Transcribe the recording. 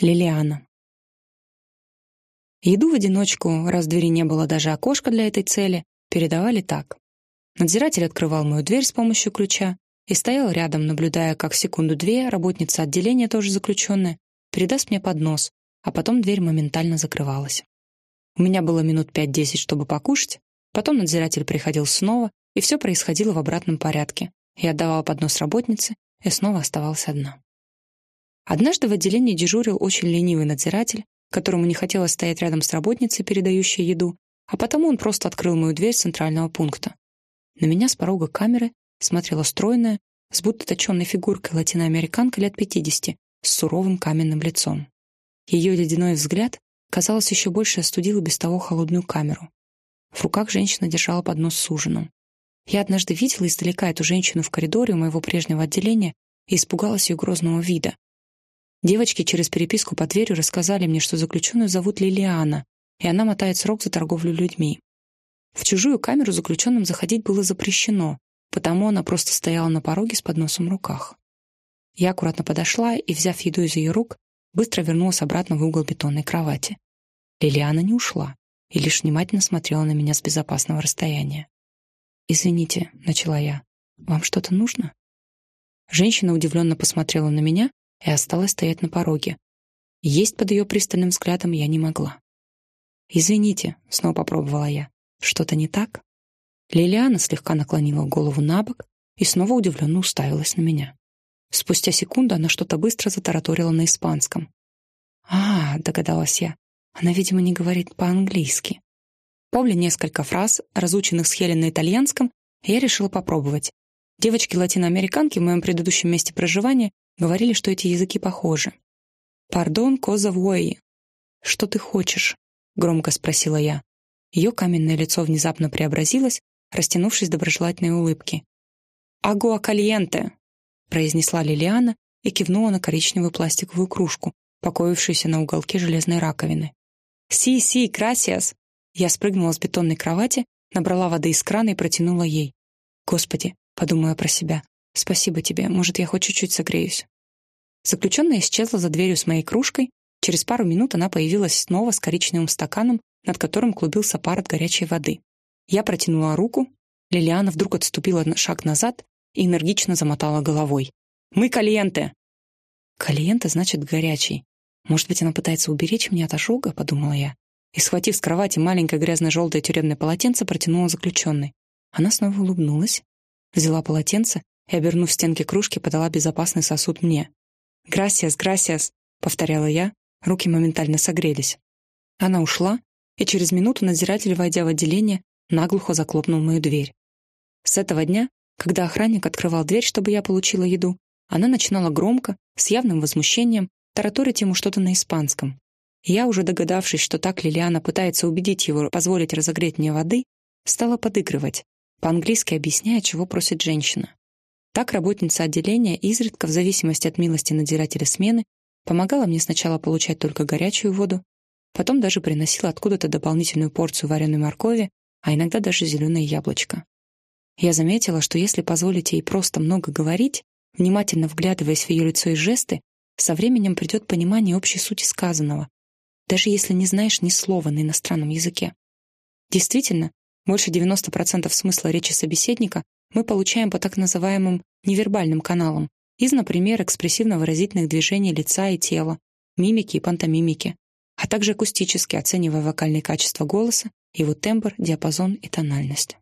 Лилиана. Еду в одиночку, раз в двери не было даже окошка для этой цели, передавали так. Надзиратель открывал мою дверь с помощью ключа и стоял рядом, наблюдая, как секунду-две работница отделения, тоже заключенная, передаст мне поднос, а потом дверь моментально закрывалась. У меня было минут пять-десять, чтобы покушать, потом надзиратель приходил снова, и все происходило в обратном порядке. Я отдавала поднос работнице и снова оставалась одна. Однажды в отделении дежурил очень ленивый надзиратель, которому не хотелось стоять рядом с работницей, передающей еду, а потому он просто открыл мою дверь центрального пункта. На меня с порога камеры смотрела стройная, с будто точенной фигуркой латиноамериканка лет 50 с суровым каменным лицом. Ее ледяной взгляд, казалось, еще больше остудил без того холодную камеру. В руках женщина держала поднос с ужином. Я однажды видела издалека эту женщину в коридоре у моего прежнего отделения и испугалась ее грозного вида. Девочки через переписку по дверью рассказали мне, что заключенную зовут Лилиана, и она мотает срок за торговлю людьми. В чужую камеру заключенным заходить было запрещено, потому она просто стояла на пороге с подносом в руках. Я аккуратно подошла и, взяв еду из ее рук, быстро вернулась обратно в угол бетонной кровати. Лилиана не ушла и лишь внимательно смотрела на меня с безопасного расстояния. «Извините», — начала я, — «вам что-то нужно?» Женщина удивленно посмотрела на меня, и осталась стоять на пороге. Есть под ее пристальным взглядом я не могла. «Извините», — снова попробовала я. «Что-то не так?» Лилиана слегка наклонила голову на бок и снова удивленно уставилась на меня. Спустя секунду она что-то быстро затараторила на испанском. «А, — догадалась я, — она, видимо, не говорит по-английски». Помня несколько фраз, разученных с Хелен на итальянском, я решила попробовать. Девочки-латиноамериканки в моем предыдущем месте проживания Говорили, что эти языки похожи. «Пардон, коза вуэи». «Что ты хочешь?» — громко спросила я. Ее каменное лицо внезапно преобразилось, растянувшись доброжелательной улыбки. «Агуа кальенте!» — произнесла Лилиана и кивнула на коричневую пластиковую кружку, покоившуюся на уголке железной раковины. «Си, си, красиас!» Я спрыгнула с бетонной кровати, набрала воды из крана и протянула ей. «Господи!» — подумала про себя. «Спасибо тебе. Может, я хоть чуть-чуть согреюсь». Заключенная исчезла за дверью с моей кружкой. Через пару минут она появилась снова с коричневым стаканом, над которым клубился пар от горячей воды. Я протянула руку. Лилиана вдруг отступила на шаг назад и энергично замотала головой. «Мы калиенте!» «Калиенте значит горячий. Может быть, она пытается уберечь меня от ожога?» — подумала я. И, схватив с кровати маленькое грязно-желтое тюремное полотенце, протянула заключенной. Она снова улыбнулась, взяла полотенце и, обернув стенки кружки, подала безопасный сосуд мне. «Грасиас, грасиас», — повторяла я, руки моментально согрелись. Она ушла, и через минуту надзиратель, войдя в отделение, наглухо заклопнул мою дверь. С этого дня, когда охранник открывал дверь, чтобы я получила еду, она начинала громко, с явным возмущением, тараторить ему что-то на испанском. Я, уже догадавшись, что так Лилиана пытается убедить его позволить разогреть мне воды, стала подыгрывать, по-английски объясняя, чего просит женщина. Так работница отделения изредка, в зависимости от милости надзирателя смены, помогала мне сначала получать только горячую воду, потом даже приносила откуда-то дополнительную порцию вареной моркови, а иногда даже зеленое яблочко. Я заметила, что если позволить ей просто много говорить, внимательно вглядываясь в ее лицо и жесты, со временем придет понимание общей сути сказанного, даже если не знаешь ни слова на иностранном языке. Действительно, больше 90% смысла речи собеседника мы получаем по так называемым невербальным каналам из, например, экспрессивно-выразительных движений лица и тела, мимики и пантомимики, а также акустически оценивая вокальные качества голоса, его тембр, диапазон и тональность.